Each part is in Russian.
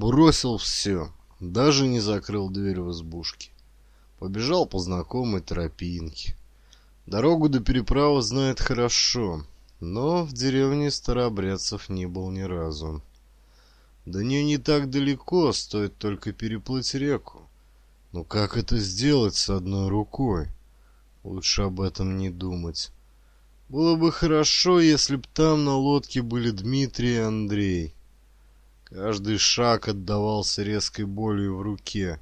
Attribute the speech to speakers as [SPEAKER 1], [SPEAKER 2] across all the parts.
[SPEAKER 1] Бросил все, даже не закрыл дверь в избушке. Побежал по знакомой тропинке. Дорогу до переправы знает хорошо, но в деревне старообрядцев не был ни разу. До нее не так далеко, стоит только переплыть реку. Но как это сделать с одной рукой? Лучше об этом не думать. Было бы хорошо, если б там на лодке были Дмитрий и Андрей. Каждый шаг отдавался резкой болью в руке.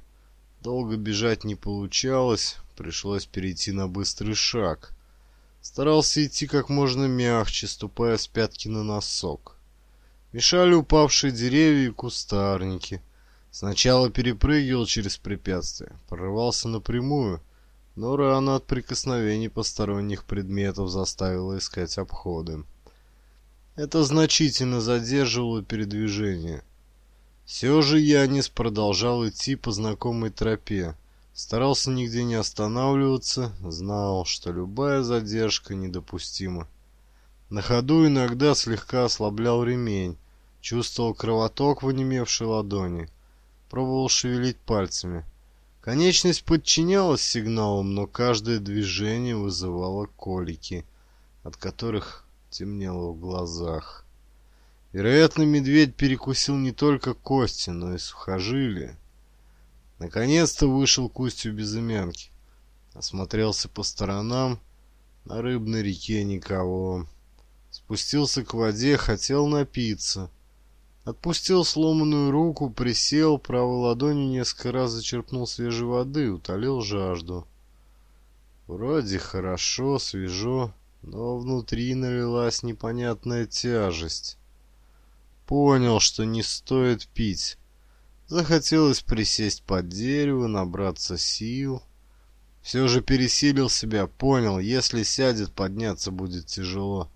[SPEAKER 1] Долго бежать не получалось, пришлось перейти на быстрый шаг. Старался идти как можно мягче, ступая с пятки на носок. Мешали упавшие деревья и кустарники. Сначала перепрыгивал через препятствия, прорывался напрямую, но рана от прикосновений посторонних предметов заставила искать обходы. Это значительно задерживало передвижение. Все же Янис продолжал идти по знакомой тропе, старался нигде не останавливаться, знал, что любая задержка недопустима. На ходу иногда слегка ослаблял ремень, чувствовал кровоток в онемевшей ладони, пробовал шевелить пальцами. Конечность подчинялась сигналам, но каждое движение вызывало колики, от которых темнело в глазах. Вероятно, медведь перекусил не только кости, но и сухожилия. Наконец-то вышел к устью безымянки. Осмотрелся по сторонам. На рыбной реке никого. Спустился к воде, хотел напиться. Отпустил сломанную руку, присел, правой ладонью несколько раз зачерпнул свежей воды, утолил жажду. Вроде хорошо, свежо но внутри налилась непонятная тяжесть. Понял, что не стоит пить. Захотелось присесть под дерево, набраться сил. Все же пересилил себя, понял, если сядет, подняться будет тяжело.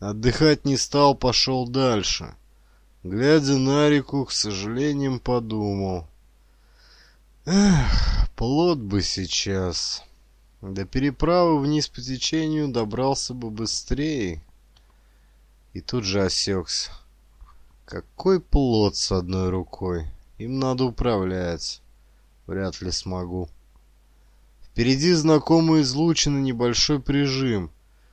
[SPEAKER 1] Отдыхать не стал, пошел дальше. Глядя на реку, к сожалению, подумал. Эх, плод бы сейчас... До переправы вниз по течению добрался бы быстрее. И тут же осекся. Какой плод с одной рукой. Им надо управлять. Вряд ли смогу. Впереди знакомый излучины небольшой прижим.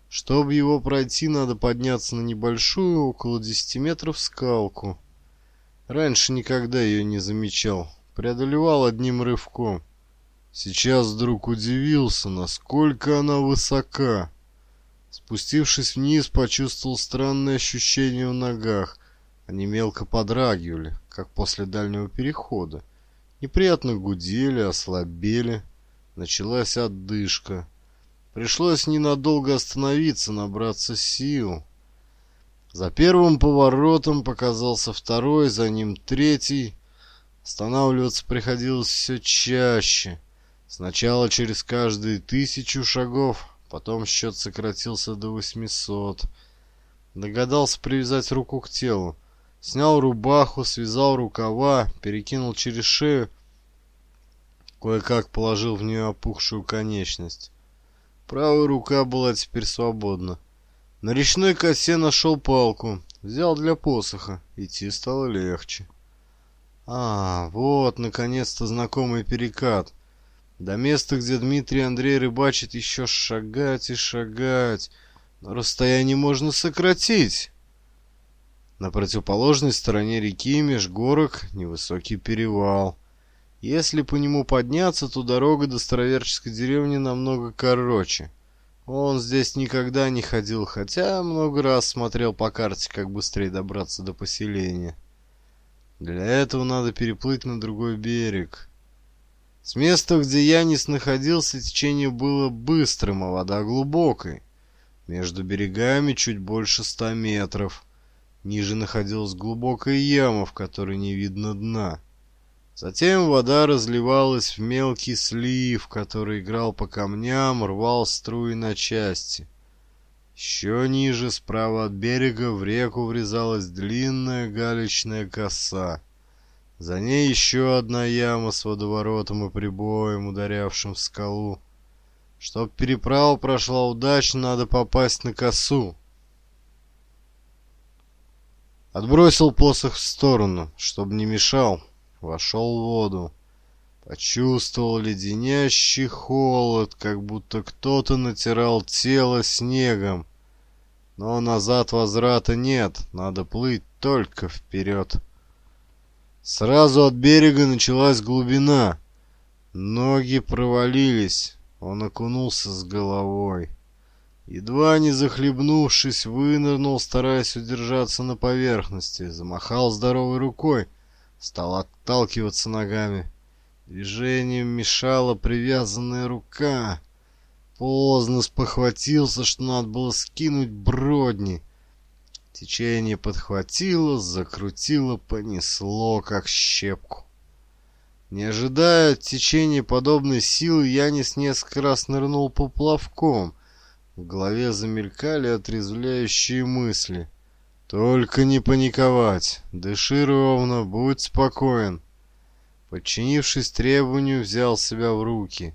[SPEAKER 1] Чтобы его пройти, надо подняться на небольшую, около 10 метров, скалку. Раньше никогда ее не замечал. Преодолевал одним рывком. Сейчас вдруг удивился, насколько она высока. Спустившись вниз, почувствовал странные ощущения в ногах. Они мелко подрагивали, как после дальнего перехода. Неприятно гудели, ослабели. Началась отдышка. Пришлось ненадолго остановиться, набраться сил. За первым поворотом показался второй, за ним третий. Останавливаться приходилось все чаще — Сначала через каждые тысячу шагов, потом счет сократился до 800. Догадался привязать руку к телу. Снял рубаху, связал рукава, перекинул через шею. Кое-как положил в нее опухшую конечность. Правая рука была теперь свободна. На речной косе нашел палку, взял для посоха, идти стало легче. А, вот, наконец-то знакомый перекат. До места, где Дмитрий Андрей рыбачит, еще шагать и шагать. Но расстояние можно сократить. На противоположной стороне реки меж горок невысокий перевал. Если по нему подняться, то дорога до староверческой деревни намного короче. Он здесь никогда не ходил, хотя много раз смотрел по карте, как быстрее добраться до поселения. Для этого надо переплыть на другой берег. С места, где Янис находился, течение было быстрым, а вода глубокой. Между берегами чуть больше ста метров. Ниже находилась глубокая яма, в которой не видно дна. Затем вода разливалась в мелкий слив, который играл по камням, рвал струи на части. Еще ниже, справа от берега, в реку врезалась длинная галечная коса — за ней еще одна яма с водоворотом и прибоем, ударявшим в скалу. Чтоб переправа прошла удачно, надо попасть на косу. Отбросил посох в сторону, чтобы не мешал. Вошел в воду. Почувствовал леденящий холод, как будто кто-то натирал тело снегом. Но назад возврата нет, надо плыть только вперед. Сразу от берега началась глубина. Ноги провалились. Он окунулся с головой. Едва не захлебнувшись, вынырнул, стараясь удержаться на поверхности. Замахал здоровой рукой. Стал отталкиваться ногами. Движением мешала привязанная рука. Поздно спохватился, что надо было скинуть бродни. Течение подхватило, закрутило, понесло, как щепку. Не ожидая течения подобной силы, Янис несколько раз нырнул поплавком. В голове замелькали отрезвляющие мысли. «Только не паниковать! Дыши ровно, будь спокоен!» Подчинившись требованию, взял себя в руки.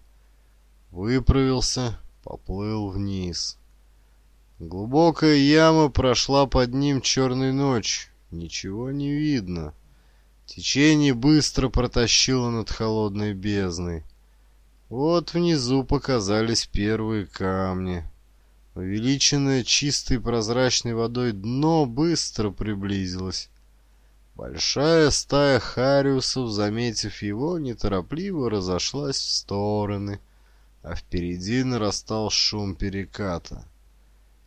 [SPEAKER 1] Выправился, поплыл вниз. Глубокая яма прошла под ним черной ночь. Ничего не видно. Течение быстро протащило над холодной бездной. Вот внизу показались первые камни. Увеличенное чистой прозрачной водой дно быстро приблизилось. Большая стая хариусов, заметив его, неторопливо разошлась в стороны, а впереди нарастал шум переката.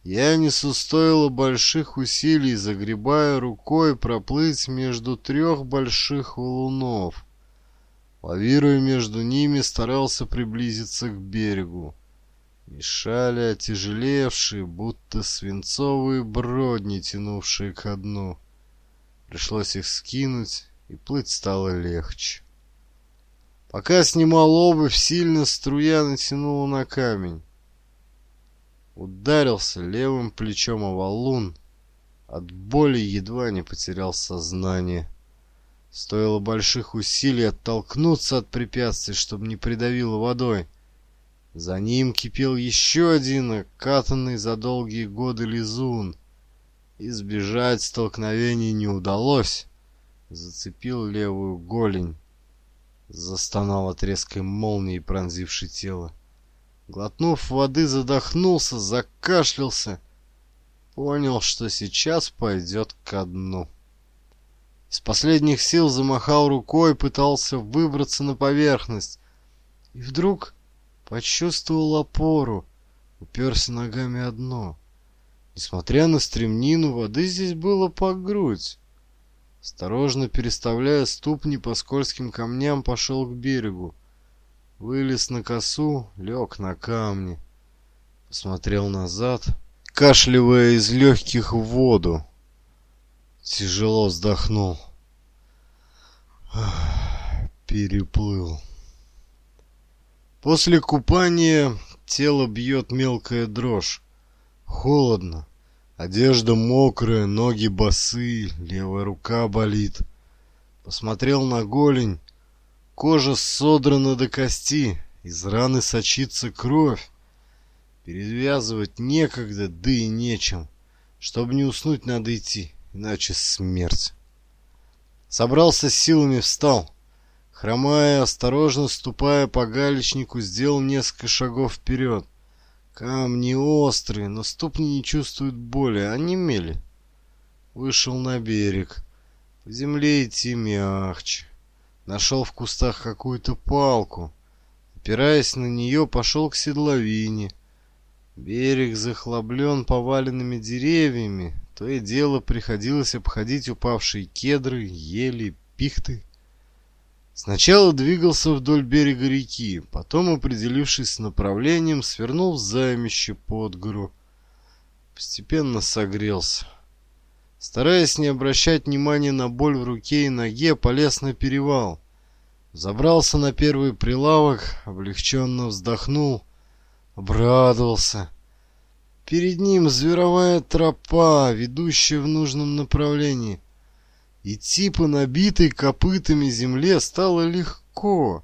[SPEAKER 1] Я Янису стоило больших усилий, загребая рукой, проплыть между трех больших валунов. Лавируя между ними, старался приблизиться к берегу. Мешали отяжелевшие, будто свинцовые бродни, тянувшие ко дну. Пришлось их скинуть, и плыть стало легче. Пока снимал обувь, сильно струя натянула на камень ударился левым плечом о валун. От боли едва не потерял сознание. Стоило больших усилий оттолкнуться от препятствий, чтобы не придавило водой. За ним кипел еще один окатанный за долгие годы лизун. Избежать столкновений не удалось. Зацепил левую голень. Застонал от резкой молнии, пронзившей тело. Глотнув воды, задохнулся, закашлялся. Понял, что сейчас пойдет ко дну. С последних сил замахал рукой, пытался выбраться на поверхность. И вдруг почувствовал опору, уперся ногами о дно. Несмотря на стремнину, воды здесь было по грудь. Осторожно переставляя ступни по скользким камням, пошел к берегу. Вылез на косу, лег на камни. Посмотрел назад, кашливая из легких в воду. Тяжело вздохнул. Переплыл. После купания тело бьет мелкая дрожь. Холодно. Одежда мокрая, ноги босые, левая рука болит. Посмотрел на голень, Кожа содрана до кости, из раны сочится кровь. Перевязывать некогда, да и нечем. Чтобы не уснуть, надо идти, иначе смерть. Собрался с силами, встал. Хромая, осторожно ступая по галечнику, сделал несколько шагов вперед. Камни острые, но ступни не чувствуют боли, а они мели. Вышел на берег. В земле идти мягче нашел в кустах какую-то палку. Опираясь на нее, пошел к седловине. Берег захлаблен поваленными деревьями. То и дело приходилось обходить упавшие кедры, ели, пихты. Сначала двигался вдоль берега реки, потом, определившись с направлением, свернул в займище под гору. Постепенно согрелся. Стараясь не обращать внимания на боль в руке и ноге, полез на перевал. Забрался на первый прилавок, облегченно вздохнул, обрадовался. Перед ним зверовая тропа, ведущая в нужном направлении. Идти по набитой копытами земле стало легко.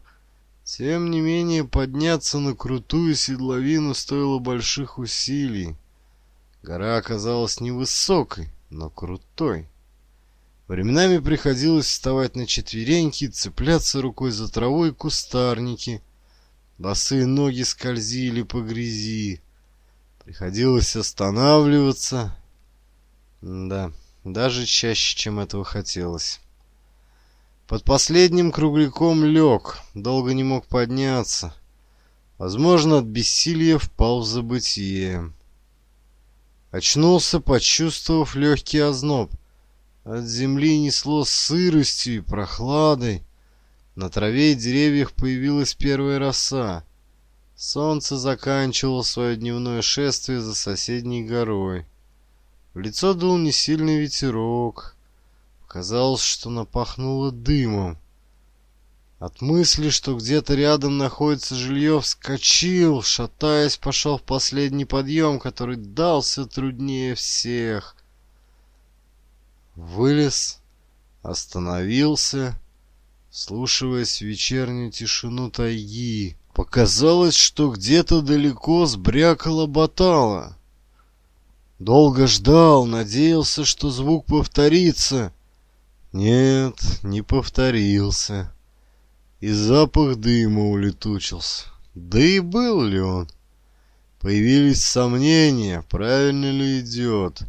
[SPEAKER 1] Тем не менее, подняться на крутую седловину стоило больших усилий. Гора оказалась невысокой но крутой. Временами приходилось вставать на четвереньки, цепляться рукой за траву и кустарники. Босые ноги скользили по грязи. Приходилось останавливаться. Да, даже чаще, чем этого хотелось. Под последним кругляком лег, долго не мог подняться. Возможно, от бессилия впал в забытие. Очнулся, почувствовав легкий озноб. От земли несло сыростью и прохладой. На траве и деревьях появилась первая роса. Солнце заканчивало свое дневное шествие за соседней горой. В лицо дул несильный ветерок. Казалось, что напахнуло дымом. От мысли, что где-то рядом находится жилье, вскочил, шатаясь, пошел в последний подъем, который дался труднее всех. Вылез, остановился, слушаясь в вечернюю тишину тайги. Показалось, что где-то далеко сбрякало батала. Долго ждал, надеялся, что звук повторится. Нет, не повторился и запах дыма улетучился. Да и был ли он? Появились сомнения, правильно ли идет.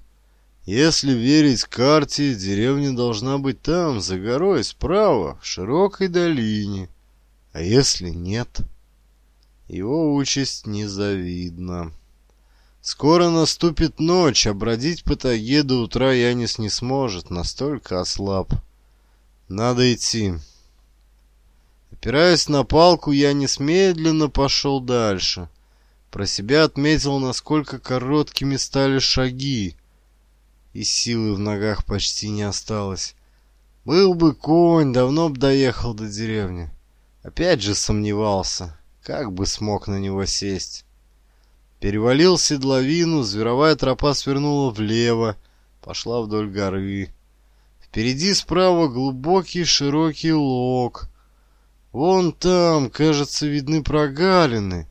[SPEAKER 1] Если верить карте, деревня должна быть там, за горой, справа, в широкой долине. А если нет? Его участь незавидна. Скоро наступит ночь, а бродить по тайге до утра Янис не сможет, настолько ослаб. Надо идти. Опираясь на палку, я несмедленно пошел дальше. Про себя отметил, насколько короткими стали шаги, и силы в ногах почти не осталось. Был бы конь, давно бы доехал до деревни. Опять же сомневался, как бы смог на него сесть. Перевалил седловину, зверовая тропа свернула влево, пошла вдоль горы. Впереди справа глубокий широкий лог — Вон там, кажется, видны прогалины.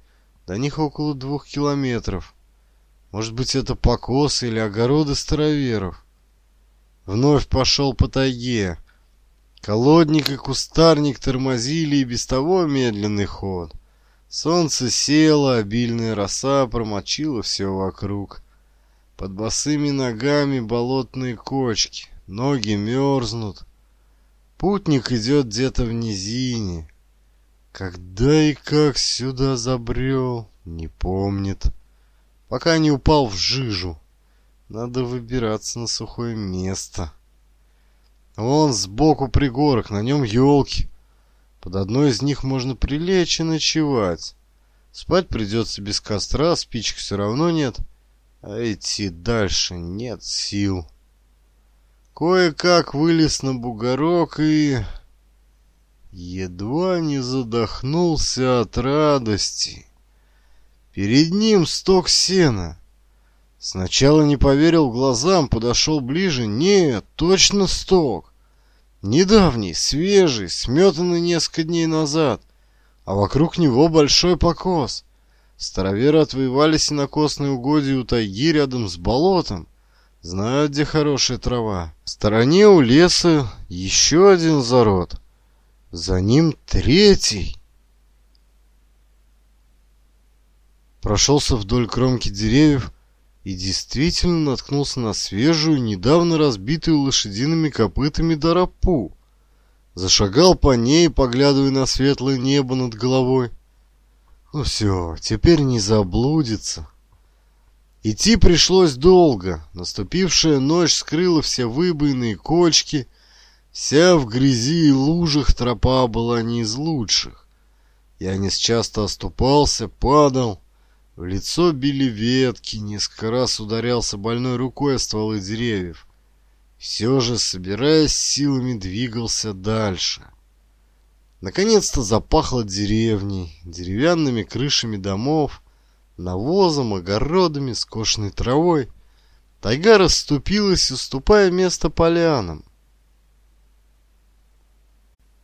[SPEAKER 1] До них около двух километров. Может быть, это покос или огороды староверов. Вновь пошел по тайге. Колодник и кустарник тормозили и без того медленный ход. Солнце село, обильная роса промочила все вокруг. Под босыми ногами болотные кочки, ноги мерзнут. Путник идет где-то в низине, когда и как сюда забрел, не помнит. Пока не упал в жижу. Надо выбираться на сухое место. Вон сбоку пригорок, на нем елки. Под одной из них можно прилечь и ночевать. Спать придется без костра, спичек все равно нет. А идти дальше нет сил. Кое-как вылез на бугорок и едва не задохнулся от радости. Перед ним сток сена. Сначала не поверил глазам, подошел ближе. Нет, точно сток. Недавний, свежий, сметанный несколько дней назад. А вокруг него большой покос. Староверы отвоевали сенокосные угодья у тайги рядом с болотом. Знают, где хорошая трава. В стороне у леса еще один зарод. За ним третий. Прошелся вдоль кромки деревьев и действительно наткнулся на свежую, недавно разбитую лошадиными копытами доропу. Зашагал по ней, поглядывая на светлое небо над головой. Ну все, теперь не заблудится. Идти пришлось долго. Наступившая ночь скрыла все выбоины и кочки — Вся в грязи и лужах тропа была не из лучших. Янис часто оступался, падал. В лицо били ветки, несколько раз ударялся больной рукой о стволы деревьев. Все же, собираясь силами, двигался дальше. Наконец-то запахло деревней, деревянными крышами домов, навозом, огородами, скошенной травой. Тайга расступилась, уступая место полянам.